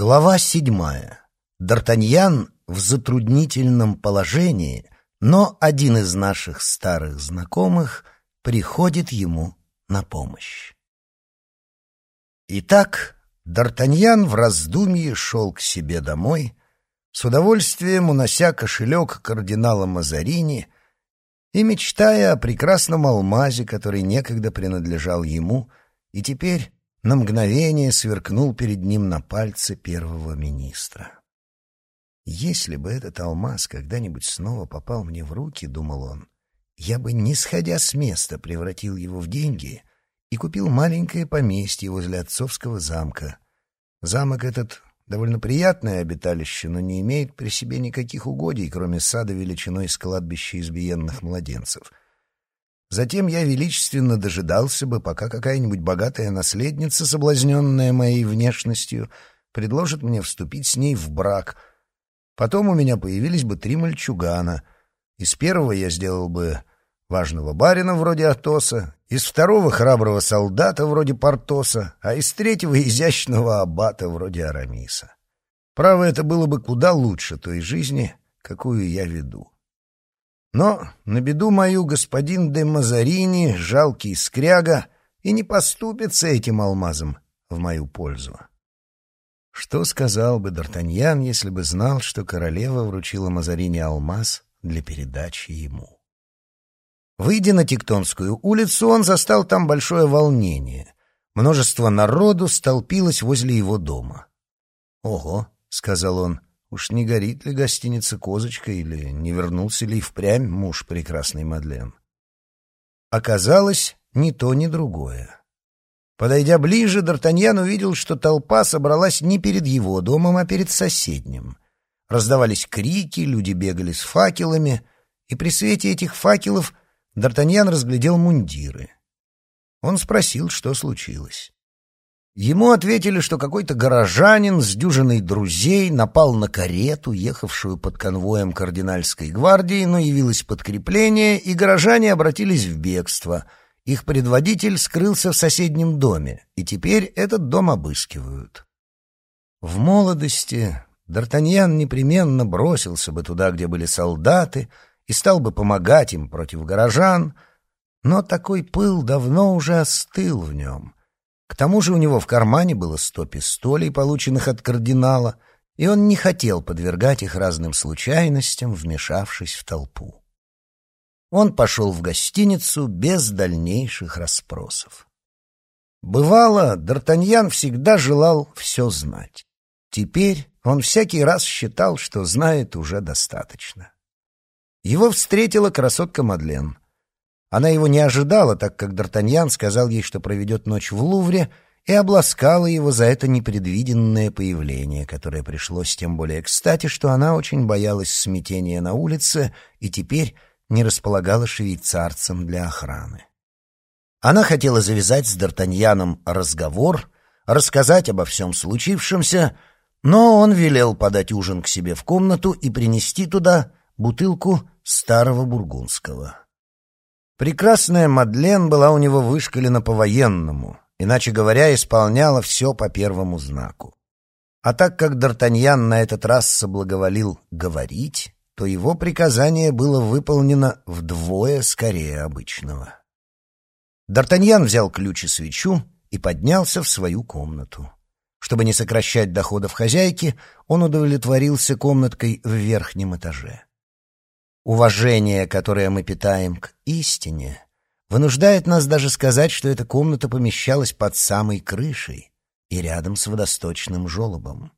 Глава седьмая. Д'Артаньян в затруднительном положении, но один из наших старых знакомых приходит ему на помощь. Итак, Д'Артаньян в раздумье шел к себе домой, с удовольствием унося кошелек кардинала Мазарини и мечтая о прекрасном алмазе, который некогда принадлежал ему и теперь на мгновение сверкнул перед ним на пальце первого министра. «Если бы этот алмаз когда-нибудь снова попал мне в руки, — думал он, — я бы, не сходя с места, превратил его в деньги и купил маленькое поместье возле отцовского замка. Замок этот довольно приятное обиталище, но не имеет при себе никаких угодий, кроме сада величиной с кладбища избиенных младенцев — Затем я величественно дожидался бы, пока какая-нибудь богатая наследница, соблазненная моей внешностью, предложит мне вступить с ней в брак. Потом у меня появились бы три мальчугана. Из первого я сделал бы важного барина вроде Атоса, из второго — храброго солдата вроде Портоса, а из третьего — изящного аббата вроде Арамиса. Право, это было бы куда лучше той жизни, какую я веду. Но на беду мою господин де Мазарини, жалкий скряга, и не поступится этим алмазом в мою пользу. Что сказал бы Д'Артаньян, если бы знал, что королева вручила Мазарини алмаз для передачи ему? Выйдя на Тектонскую улицу, он застал там большое волнение. Множество народу столпилось возле его дома. «Ого», — сказал он, Уж не горит ли гостиница «Козочка» или не вернулся ли впрямь муж прекрасной Мадлен? Оказалось, ни то, ни другое. Подойдя ближе, Д'Артаньян увидел, что толпа собралась не перед его домом, а перед соседним. Раздавались крики, люди бегали с факелами, и при свете этих факелов Д'Артаньян разглядел мундиры. Он спросил, что случилось. Ему ответили, что какой-то горожанин с дюжиной друзей напал на карету, ехавшую под конвоем кардинальской гвардии, но явилось подкрепление, и горожане обратились в бегство. Их предводитель скрылся в соседнем доме, и теперь этот дом обыскивают. В молодости Д'Артаньян непременно бросился бы туда, где были солдаты, и стал бы помогать им против горожан, но такой пыл давно уже остыл в нем — к тому же у него в кармане было сто пистолей, полученных от кардинала, и он не хотел подвергать их разным случайностям, вмешавшись в толпу. Он пошел в гостиницу без дальнейших расспросов. Бывало, Д'Артаньян всегда желал все знать. Теперь он всякий раз считал, что знает уже достаточно. Его встретила красотка Мадлен — она его не ожидала, так как Д'Артаньян сказал ей, что проведет ночь в Лувре, и обласкала его за это непредвиденное появление, которое пришлось тем более кстати, что она очень боялась смятения на улице и теперь не располагала швейцарцем для охраны. Она хотела завязать с Д'Артаньяном разговор, рассказать обо всем случившемся, но он велел подать ужин к себе в комнату и принести туда бутылку старого бургундского. Прекрасная Мадлен была у него вышкалена по-военному, иначе говоря, исполняла все по первому знаку. А так как Д'Артаньян на этот раз соблаговолил говорить, то его приказание было выполнено вдвое скорее обычного. Д'Артаньян взял ключ и свечу и поднялся в свою комнату. Чтобы не сокращать доходов хозяйки, он удовлетворился комнаткой в верхнем этаже. Уважение, которое мы питаем к истине, вынуждает нас даже сказать, что эта комната помещалась под самой крышей и рядом с водосточным желобом.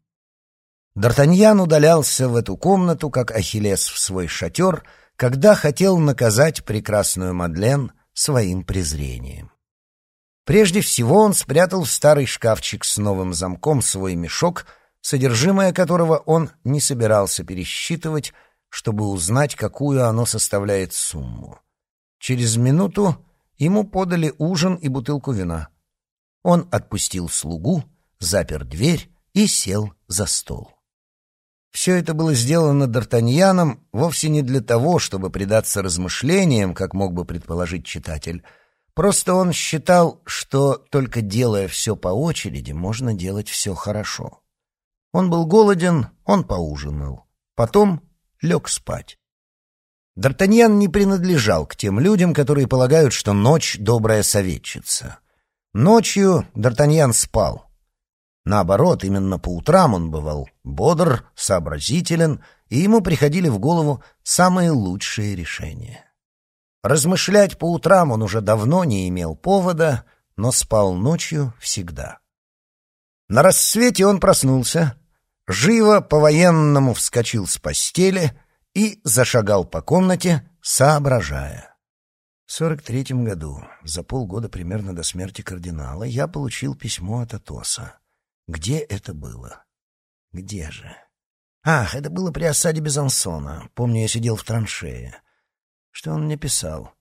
Д'Артаньян удалялся в эту комнату, как Ахиллес в свой шатер, когда хотел наказать прекрасную Мадлен своим презрением. Прежде всего он спрятал в старый шкафчик с новым замком свой мешок, содержимое которого он не собирался пересчитывать, чтобы узнать, какую оно составляет сумму. Через минуту ему подали ужин и бутылку вина. Он отпустил слугу, запер дверь и сел за стол. Все это было сделано Д'Артаньяном вовсе не для того, чтобы предаться размышлениям, как мог бы предположить читатель. Просто он считал, что только делая все по очереди, можно делать все хорошо. Он был голоден, он поужинал. Потом лег спать. Д'Артаньян не принадлежал к тем людям, которые полагают, что ночь — добрая советчица. Ночью Д'Артаньян спал. Наоборот, именно по утрам он бывал бодр, сообразителен, и ему приходили в голову самые лучшие решения. Размышлять по утрам он уже давно не имел повода, но спал ночью всегда. На рассвете он проснулся, живо по-военному вскочил с постели и зашагал по комнате, соображая. В сорок третьем году, за полгода примерно до смерти кардинала, я получил письмо от Атоса. Где это было? Где же? Ах, это было при осаде Безансона. Помню, я сидел в траншее. Что он мне писал?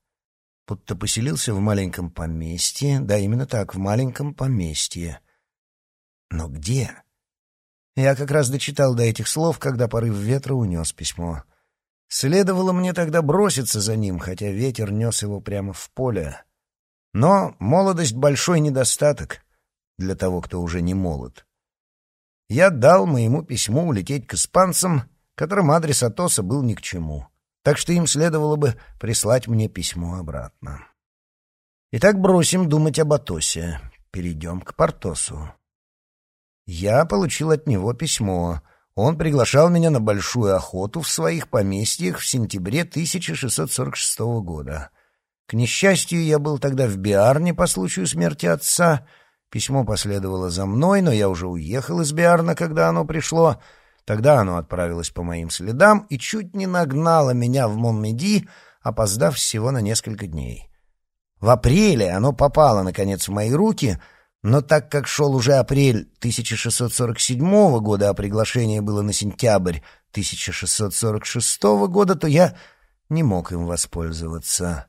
Будто поселился в маленьком поместье. Да, именно так, в маленьком поместье. Но где? Я как раз дочитал до этих слов, когда порыв ветра унес письмо. Следовало мне тогда броситься за ним, хотя ветер нес его прямо в поле. Но молодость — большой недостаток для того, кто уже не молод. Я дал моему письму улететь к испанцам, которым адрес Атоса был ни к чему, так что им следовало бы прислать мне письмо обратно. Итак, бросим думать об Атосе. Перейдем к Портосу. Я получил от него письмо. Он приглашал меня на большую охоту в своих поместьях в сентябре 1646 года. К несчастью, я был тогда в Биарне по случаю смерти отца — Письмо последовало за мной, но я уже уехал из Биарна, когда оно пришло. Тогда оно отправилось по моим следам и чуть не нагнало меня в Монмеди, опоздав всего на несколько дней. В апреле оно попало, наконец, в мои руки, но так как шел уже апрель 1647 года, а приглашение было на сентябрь 1646 года, то я не мог им воспользоваться.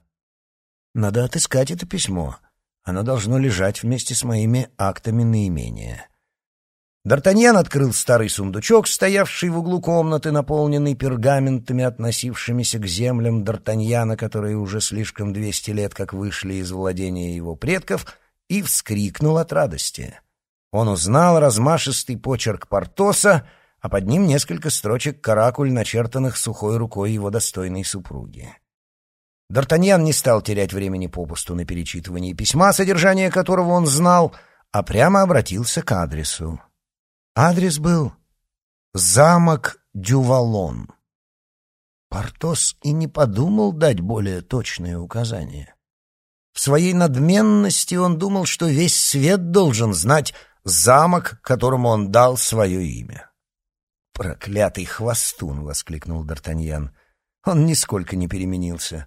Надо отыскать это письмо. Оно должно лежать вместе с моими актами наимения. Д'Артаньян открыл старый сундучок, стоявший в углу комнаты, наполненный пергаментами, относившимися к землям Д'Артаньяна, которые уже слишком двести лет как вышли из владения его предков, и вскрикнул от радости. Он узнал размашистый почерк Портоса, а под ним несколько строчек каракуль, начертанных сухой рукой его достойной супруги. Д'Артаньян не стал терять времени попусту на перечитывание письма, содержание которого он знал, а прямо обратился к адресу. Адрес был «Замок Дювалон». Портос и не подумал дать более точные указания. В своей надменности он думал, что весь свет должен знать замок, которому он дал свое имя. «Проклятый хвостун!» — воскликнул Д'Артаньян. Он нисколько не переменился.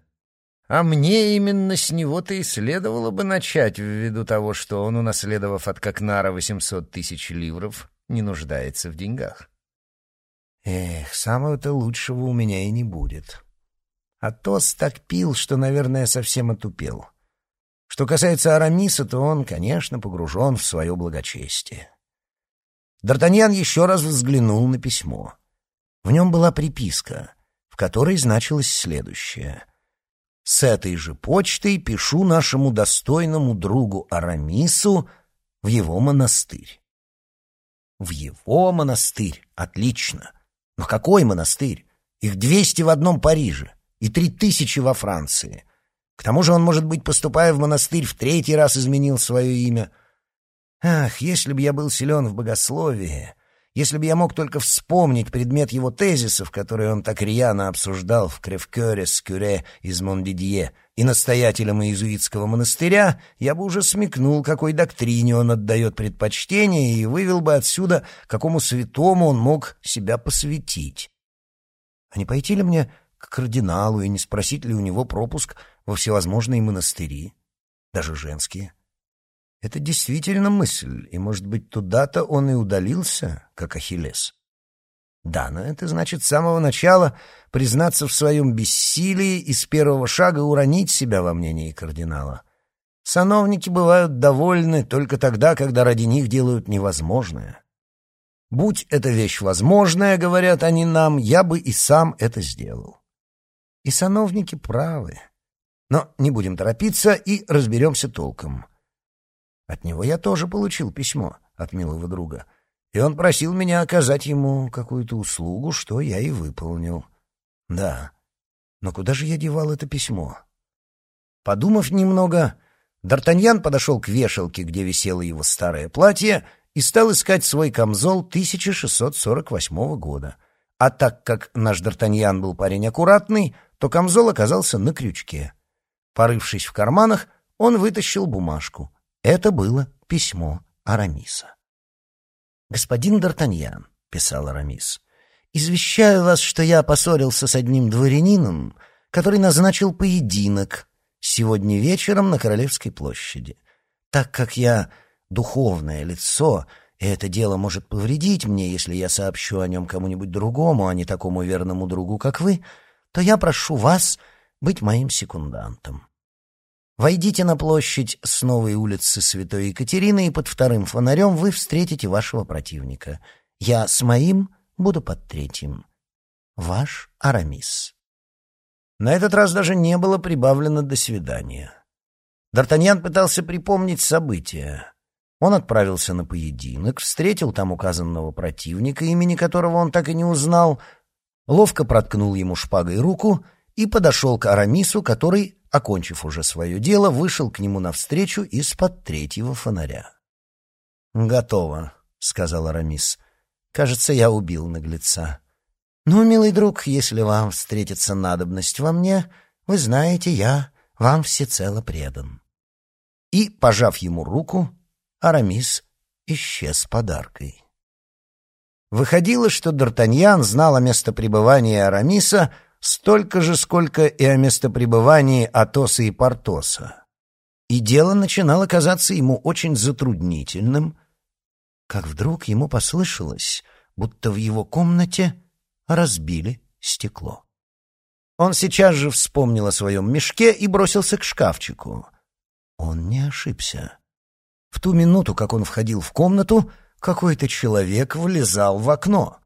А мне именно с него-то и следовало бы начать, ввиду того, что он, унаследовав от Кокнара 800 тысяч ливров, не нуждается в деньгах. Эх, самого-то лучшего у меня и не будет. Атос так пил, что, наверное, совсем отупел. Что касается Арамиса, то он, конечно, погружен в свое благочестие. Д'Артаньян еще раз взглянул на письмо. В нем была приписка, в которой значилось следующее — с этой же почтой пишу нашему достойному другу Арамису в его монастырь. В его монастырь, отлично. Но какой монастырь? Их двести в одном Париже и три тысячи во Франции. К тому же он, может быть, поступая в монастырь, в третий раз изменил свое имя. Ах, если бы я был силен в богословии, если бы я мог только вспомнить предмет его тезисов, которые он так рьяно обсуждал в Кревкёре с Кюре из Мондидье и настоятелем иезуитского монастыря, я бы уже смекнул, какой доктрине он отдает предпочтение, и вывел бы отсюда, какому святому он мог себя посвятить. А не пойти ли мне к кардиналу и не спросить ли у него пропуск во всевозможные монастыри, даже женские? — это действительно мысль, и, может быть, туда-то он и удалился, как Ахиллес. Да, но это значит с самого начала признаться в своем бессилии и с первого шага уронить себя во мнении кардинала. Сановники бывают довольны только тогда, когда ради них делают невозможное. Будь эта вещь возможная, говорят они нам, я бы и сам это сделал. И сановники правы. Но не будем торопиться и разберемся толком. От него я тоже получил письмо от милого друга. и он просил меня оказать ему какую-то услугу, что я и выполнил. Да, но куда же я девал это письмо? Подумав немного, Д'Артаньян подошел к вешалке, где висело его старое платье, и стал искать свой камзол 1648 года. А так как наш Д'Артаньян был парень аккуратный, то камзол оказался на крючке. Порывшись в карманах, он вытащил бумажку. Это было письмо Арамиса. «Господин Д'Артаньян», — писал Арамис, — «извещаю вас, что я поссорился с одним дворянином, который назначил поединок сегодня вечером на Королевской площади. Так как я духовное лицо, и это дело может повредить мне, если я сообщу о нем кому-нибудь другому, а не такому верному другу, как вы, то я прошу вас быть моим секундантом. Войдите на площадь с новой улицы Святой Екатерины, и под вторым фонарем вы встретите вашего противника. Я с моим буду под третьим. Ваш Арамис. На этот раз даже не было прибавлено «до свидания». Д'Артаньян пытался припомнить события. Он отправился на поединок, встретил там указанного противника, имени которого он так и не узнал, ловко проткнул ему шпагой руку и подошел к Арамису, который окончив уже свое дело, вышел к нему навстречу из-под третьего фонаря. «Готово», — сказал Арамис. «Кажется, я убил наглеца. Ну, милый друг, если вам встретится надобность во мне, вы знаете, я вам всецело предан». И, пожав ему руку, Арамис исчез подаркой. Выходило, что Д'Артаньян знал о местопребывании Арамиса столько же, сколько и о местопребывании Атоса и Портоса. И дело начинало казаться ему очень затруднительным, как вдруг ему послышалось, будто в его комнате разбили стекло. Он сейчас же вспомнил о своем мешке и бросился к шкафчику. Он не ошибся. В ту минуту, как он входил в комнату, какой-то человек влезал в окно.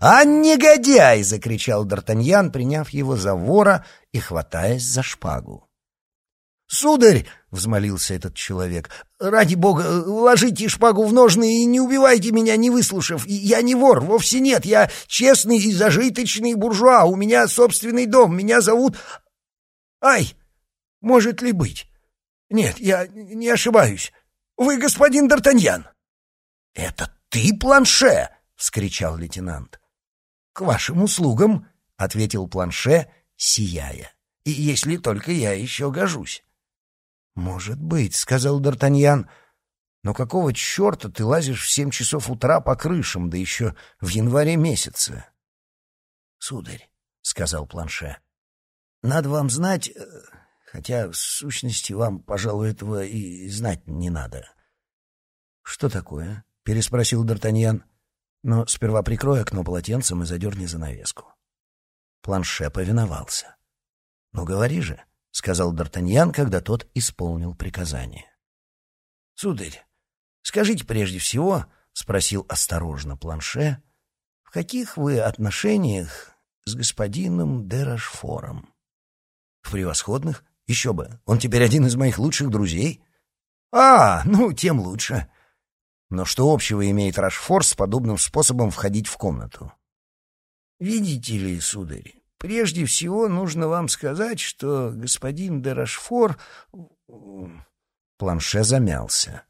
«А, негодяй!» — закричал Д'Артаньян, приняв его за вора и хватаясь за шпагу. «Сударь!» — взмолился этот человек. «Ради бога, ложите шпагу в ножны и не убивайте меня, не выслушав. Я не вор, вовсе нет. Я честный и зажиточный буржуа. У меня собственный дом. Меня зовут... Ай! Может ли быть? Нет, я не ошибаюсь. Вы господин Д'Артаньян!» «Это ты, планше?» — вскричал лейтенант. «К вашим услугам», — ответил Планше, сияя. «И если только я еще гожусь». «Может быть», — сказал Д'Артаньян, — «но какого черта ты лазишь в семь часов утра по крышам, да еще в январе месяце?» «Сударь», — сказал Планше, — «надо вам знать, э, хотя в сущности вам, пожалуй, этого и знать не надо». «Что такое?» — переспросил Д'Артаньян. Но сперва прикрой окно полотенцем и задерни занавеску. Планше повиновался. «Ну, говори же», — сказал Д'Артаньян, когда тот исполнил приказание. «Сударь, скажите прежде всего», — спросил осторожно Планше, — «в каких вы отношениях с господином де Рашфором?» «В превосходных. Еще бы. Он теперь один из моих лучших друзей». «А, ну, тем лучше. Но что общего имеет Рашфор с подобным способом входить в комнату? Видите ли, сударь, прежде всего нужно вам сказать, что господин де Рашфор... Планше замялся.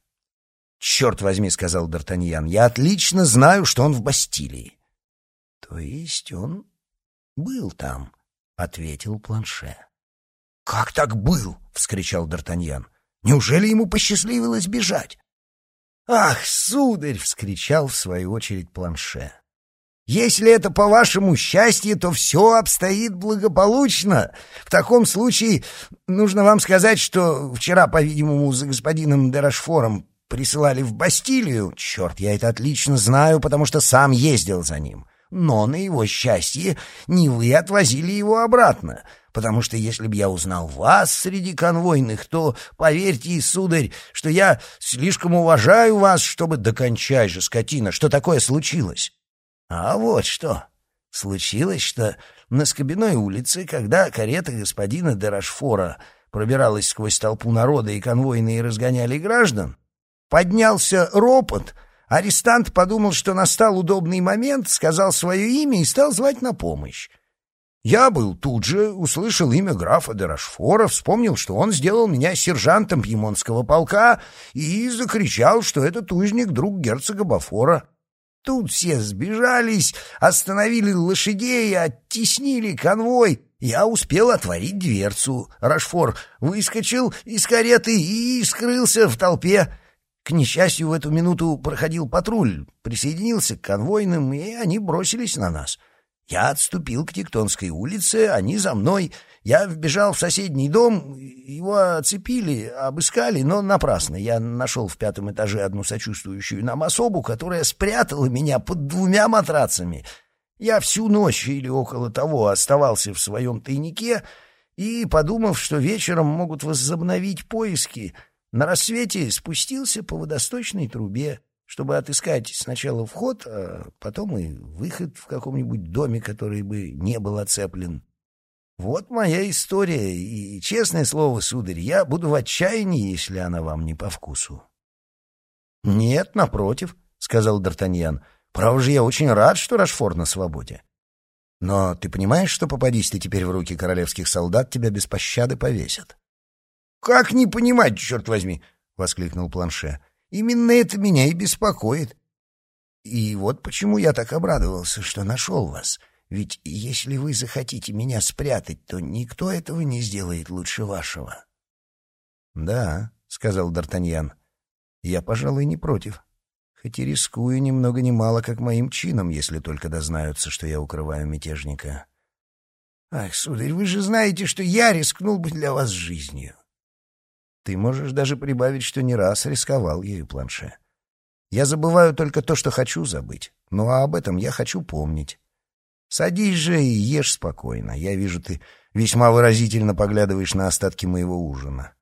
«Черт возьми», — сказал Д'Артаньян, — «я отлично знаю, что он в Бастилии». «То есть он был там?» — ответил Планше. «Как так был?» — вскричал Д'Артаньян. «Неужели ему посчастливилось бежать?» «Ах, сударь!» — вскричал в свою очередь Планше. «Если это по вашему счастью, то все обстоит благополучно. В таком случае нужно вам сказать, что вчера, по-видимому, за господином Дерошфором присылали в Бастилию. Черт, я это отлично знаю, потому что сам ездил за ним. Но, на его счастье, не вы отвозили его обратно потому что если бы я узнал вас среди конвойных, то, поверьте, сударь, что я слишком уважаю вас, чтобы докончай же, скотина, что такое случилось. А вот что. Случилось, что на Скобяной улице, когда карета господина Дерошфора пробиралась сквозь толпу народа и конвойные разгоняли граждан, поднялся ропот, Арестант подумал, что настал удобный момент, сказал свое имя и стал звать на помощь. Я был тут же, услышал имя графа де Рашфора, вспомнил, что он сделал меня сержантом пьемонтского полка и закричал, что этот узник друг герцога Бафора. Тут все сбежались, остановили лошадей, оттеснили конвой. Я успел отворить дверцу. Рашфор выскочил из кареты и скрылся в толпе. К несчастью, в эту минуту проходил патруль, присоединился к конвойным, и они бросились на нас. Я отступил к Тектонской улице, они за мной. Я вбежал в соседний дом, его оцепили, обыскали, но напрасно. Я нашел в пятом этаже одну сочувствующую нам особу, которая спрятала меня под двумя матрацами. Я всю ночь или около того оставался в своем тайнике и, подумав, что вечером могут возобновить поиски, на рассвете спустился по водосточной трубе чтобы отыскать сначала вход, а потом и выход в каком-нибудь доме, который бы не был оцеплен. Вот моя история, и, честное слово, сударь, я буду в отчаянии, если она вам не по вкусу. — Нет, напротив, — сказал Д'Артаньян. — Право же, я очень рад, что Рашфор на свободе. Но ты понимаешь, что попадись ты теперь в руки королевских солдат, тебя без пощады повесят? — Как не понимать, черт возьми! — воскликнул Планше. Именно это меня и беспокоит. И вот почему я так обрадовался, что нашел вас. Ведь если вы захотите меня спрятать, то никто этого не сделает лучше вашего. — Да, — сказал Д'Артаньян, — я, пожалуй, не против. Хоть и рискую ни много ни мало, как моим чином, если только дознаются, что я укрываю мятежника. — Ах, сударь, вы же знаете, что я рискнул бы для вас жизнью. Ты можешь даже прибавить, что не раз рисковал ею, планше. Я забываю только то, что хочу забыть. Ну а об этом я хочу помнить. Садись же и ешь спокойно. Я вижу, ты весьма выразительно поглядываешь на остатки моего ужина.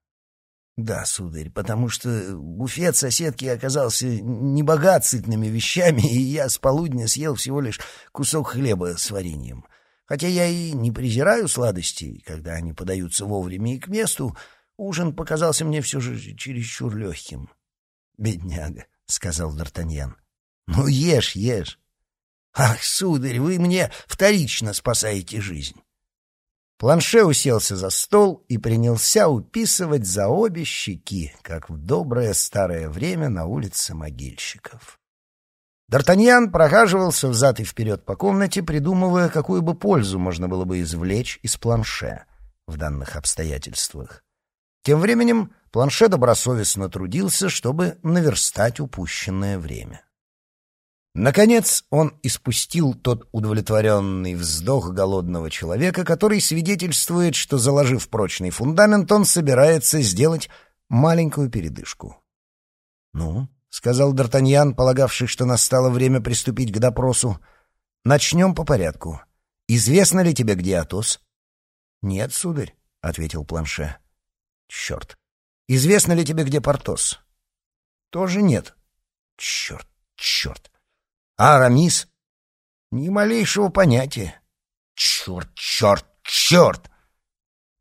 Да, сударь, потому что буфет соседки оказался не богат сытными вещами, и я с полудня съел всего лишь кусок хлеба с вареньем. Хотя я и не презираю сладостей, когда они подаются вовремя и к месту, Ужин показался мне все же чересчур легким. — Бедняга, — сказал Д'Артаньян. — Ну, ешь, ешь. — Ах, сударь, вы мне вторично спасаете жизнь. Планше уселся за стол и принялся уписывать за обе щеки, как в доброе старое время на улице могильщиков. Д'Артаньян прохаживался взад и вперед по комнате, придумывая, какую бы пользу можно было бы извлечь из планше в данных обстоятельствах. Тем временем планше добросовестно трудился, чтобы наверстать упущенное время. Наконец он испустил тот удовлетворенный вздох голодного человека, который свидетельствует, что, заложив прочный фундамент, он собирается сделать маленькую передышку. «Ну», — сказал Д'Артаньян, полагавший, что настало время приступить к допросу, — «начнем по порядку. Известно ли тебе, где Атос?» «Нет, сударь», — ответил Планше. Черт. Известно ли тебе, где Портос? Тоже нет. Черт, черт. А Арамис? Ни малейшего понятия. Черт, черт, черт.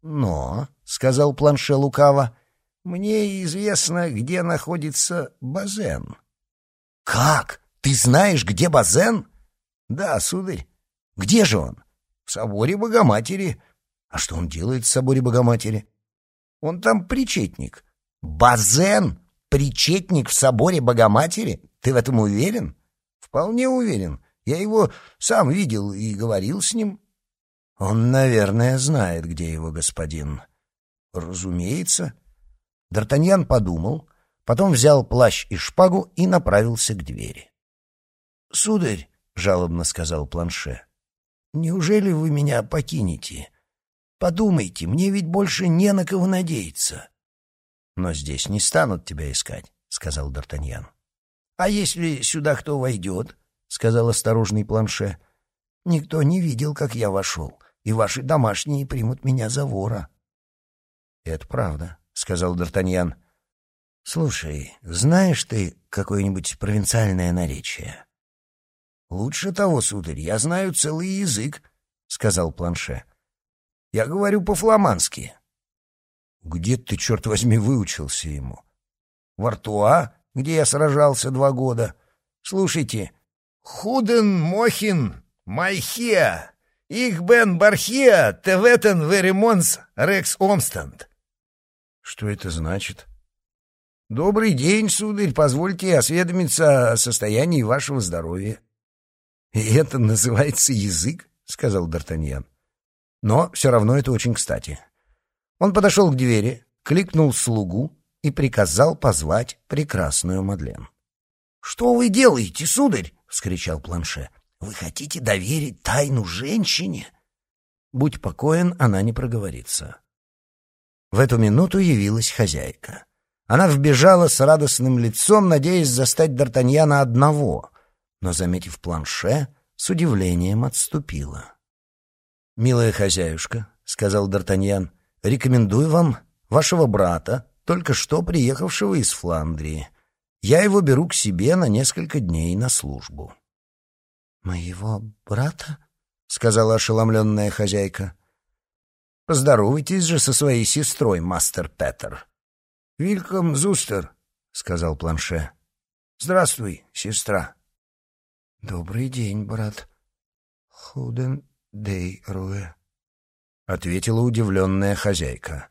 Но, — сказал Планше лукаво, — мне известно, где находится Базен. Как? Ты знаешь, где Базен? Да, сударь. Где же он? В соборе Богоматери. А что он делает в соборе Богоматери? Он там причетник. Базен? Причетник в соборе Богоматери? Ты в этом уверен? Вполне уверен. Я его сам видел и говорил с ним. Он, наверное, знает, где его господин. Разумеется. Д'Артаньян подумал, потом взял плащ и шпагу и направился к двери. — Сударь, — жалобно сказал Планше, — неужели вы меня покинете? Подумайте, мне ведь больше не на кого надеяться. — Но здесь не станут тебя искать, — сказал Д'Артаньян. — А если сюда кто войдет? — сказал осторожный планше. — Никто не видел, как я вошел, и ваши домашние примут меня за вора. — Это правда, — сказал Д'Артаньян. — Слушай, знаешь ты какое-нибудь провинциальное наречие? — Лучше того, сударь, я знаю целый язык, — сказал планше. — я говорю по-фламандски. Где ты, черт возьми, выучился ему? В Артуа, где я сражался два года. Слушайте. «Худен мохин майхеа, их бен бархеа, теветен веремонс рекс омстанд». Что это значит? «Добрый день, сударь, позвольте осведомиться о состоянии вашего здоровья». «И это называется язык?» — сказал Д'Артаньян. «Но все равно это очень кстати». Он подошел к двери, кликнул слугу и приказал позвать прекрасную Мадлен. «Что вы делаете, сударь?» — вскричал Планше. «Вы хотите доверить тайну женщине?» Будь покоен, она не проговорится. В эту минуту явилась хозяйка. Она вбежала с радостным лицом, надеясь застать Д'Артаньяна одного, но, заметив планше, с удивлением отступила. «Милая хозяюшка», — сказал Д'Артаньян, — «рекомендую вам вашего брата, только что приехавшего из Фландрии. Я его беру к себе на несколько дней на службу». «Моего брата?» — сказала ошеломленная хозяйка. «Поздоровайтесь же со своей сестрой, мастер Петер». «Вильком Зустер», — сказал Планше. «Здравствуй, сестра». «Добрый день, брат. Худен дей руэ», — ответила удивленная хозяйка.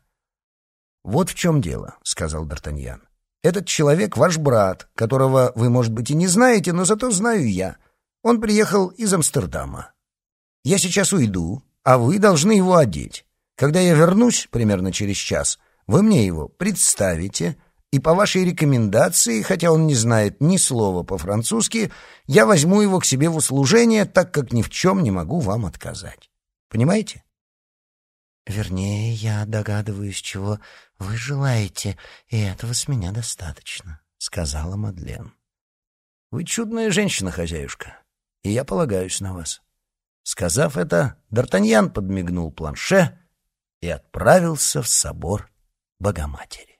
«Вот в чем дело», — сказал Д'Артаньян. «Этот человек ваш брат, которого вы, может быть, и не знаете, но зато знаю я. Он приехал из Амстердама. Я сейчас уйду, а вы должны его одеть. Когда я вернусь, примерно через час, вы мне его представите, и по вашей рекомендации, хотя он не знает ни слова по-французски, я возьму его к себе в услужение, так как ни в чем не могу вам отказать. Понимаете? Вернее, я догадываюсь, чего вы желаете, и этого с меня достаточно, сказала Мадлен. Вы чудная женщина, хозяюшка, и я полагаюсь на вас. Сказав это, Д'Артаньян подмигнул планше и отправился в собор Богоматери.